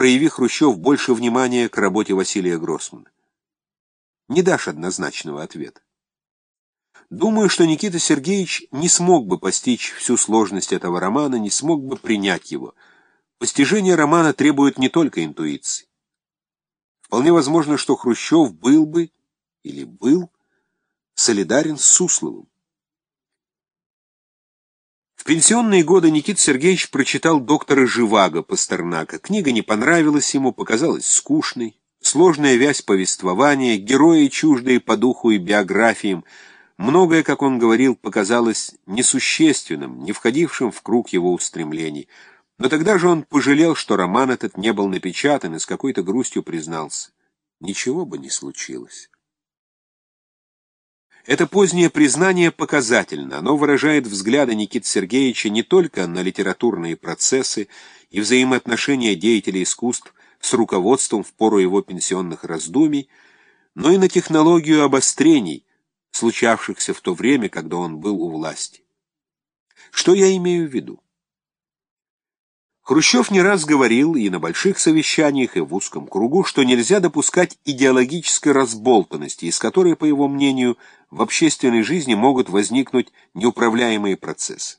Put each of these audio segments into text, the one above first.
прояви Хрущев больше внимания к работе Василия Гроссмана? Не дашь однозначного ответа. Думаю, что Никита Сергеевич не смог бы постичь всю сложность этого романа, не смог бы принять его. Постижение романа требует не только интуиции. Вполне возможно, что Хрущев был бы, или был, солидарен с Сусловым. В пенсионные годы Никит Сергеевич прочитал доктора Живаго Пастернака. Книга не понравилась ему, показалась скучной. Сложная вязь повествования, герои, чуждые по духу и биографиям, многое, как он говорил, показалось несущественным, не входившим в круг его устремлений. Но тогда же он пожалел, что роман этот не был напечатан, и с какой-то грустью признался. Ничего бы не случилось. Это позднее признание показательно. Оно выражает взгляды Никиты Сергеевича не только на литературные процессы и взаимоотношения деятелей искусств с руководством в пору его пенсионных раздумий, но и на технологию обострений, случавшихся в то время, когда он был у власти. Что я имею в виду? Хрущев не раз говорил и на больших совещаниях, и в узком кругу, что нельзя допускать идеологической разболтанности, из которой, по его мнению, в общественной жизни могут возникнуть неуправляемые процессы.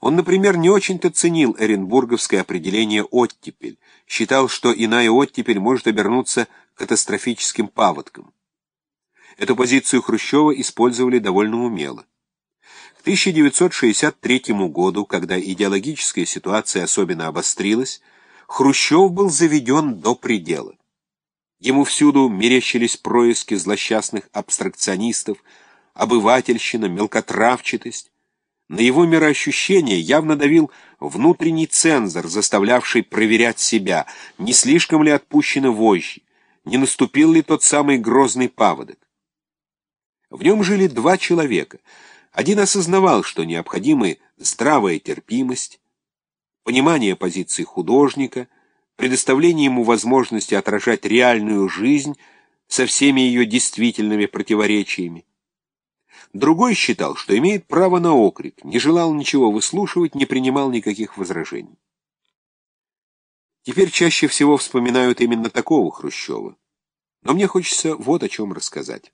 Он, например, не очень-то ценил эренбурговское определение «оттепель», считал, что иная оттепель может обернуться катастрофическим паводком. Эту позицию Хрущева использовали довольно умело. 1963 году, когда идеологическая ситуация особенно обострилась, Хрущев был заведен до предела. Ему всюду мерещились происки злосчастных абстракционистов, обывательщина, мелкотравчатость. На его мироощущение явно давил внутренний цензор, заставлявший проверять себя, не слишком ли отпущены вожжи, не наступил ли тот самый грозный паводок. В нем жили два человека — один осознавал, что необходимы здравая терпимость, понимание позиции художника, предоставление ему возможности отражать реальную жизнь со всеми ее действительными противоречиями. Другой считал, что имеет право на окрик, не желал ничего выслушивать, не принимал никаких возражений. Теперь чаще всего вспоминают именно такого Хрущева. Но мне хочется вот о чем рассказать.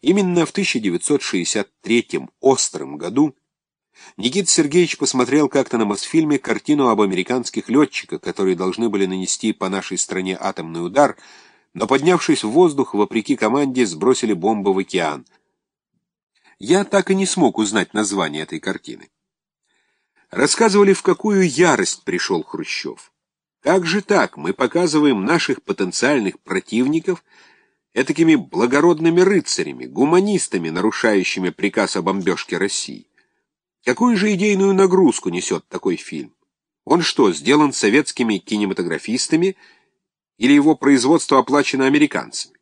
Именно в 1963 остром году Никита Сергеевич посмотрел как-то на Мосфильме картину об американских летчиках, которые должны были нанести по нашей стране атомный удар, но, поднявшись в воздух, вопреки команде, сбросили бомбу в океан. Я так и не смог узнать название этой картины. Рассказывали, в какую ярость пришел Хрущев. Как же так? Мы показываем наших потенциальных противников — этакими благородными рыцарями, гуманистами, нарушающими приказ о бомбежке России. Какую же идейную нагрузку несет такой фильм? Он что, сделан советскими кинематографистами или его производство оплачено американцами?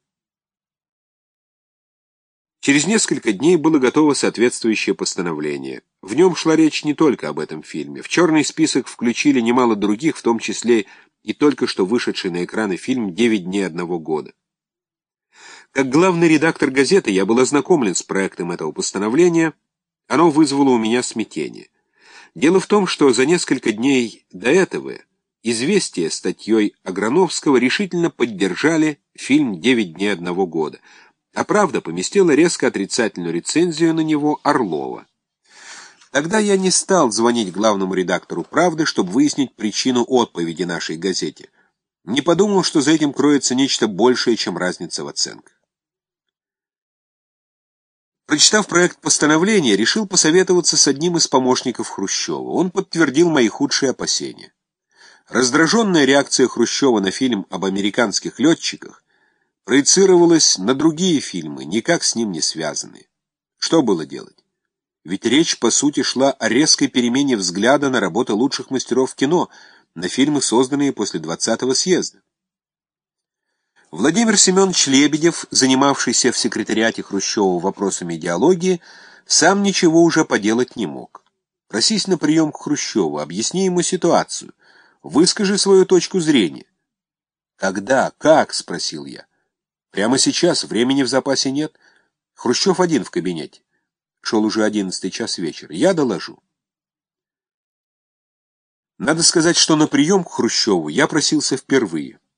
Через несколько дней было готово соответствующее постановление. В нем шла речь не только об этом фильме. В черный список включили немало других, в том числе и только что вышедший на экраны фильм «Девять дней одного года». Как главный редактор газеты я был ознакомлен с проектом этого постановления, оно вызвало у меня смятение. Дело в том, что за несколько дней до этого известие статьей Аграновского решительно поддержали фильм «Девять дней одного года», а «Правда» поместила резко отрицательную рецензию на него Орлова. Тогда я не стал звонить главному редактору «Правды», чтобы выяснить причину отповеди нашей газете. Не подумал, что за этим кроется нечто большее, чем разница в оценках. Прочитав проект постановления, решил посоветоваться с одним из помощников Хрущева. Он подтвердил мои худшие опасения. Раздраженная реакция Хрущева на фильм об американских летчиках проецировалась на другие фильмы, никак с ним не связанные. Что было делать? Ведь речь, по сути, шла о резкой перемене взгляда на работу лучших мастеров кино, на фильмы, созданные после 20-го съезда. Владимир Семенович Лебедев, занимавшийся в секретариате Хрущева вопросами идеологии, сам ничего уже поделать не мог. Просись на прием к Хрущеву, объясни ему ситуацию, выскажи свою точку зрения. «Когда? Как?» — спросил я. «Прямо сейчас, времени в запасе нет. Хрущев один в кабинете. Шел уже одиннадцатый час вечера. Я доложу». Надо сказать, что на прием к Хрущеву я просился впервые.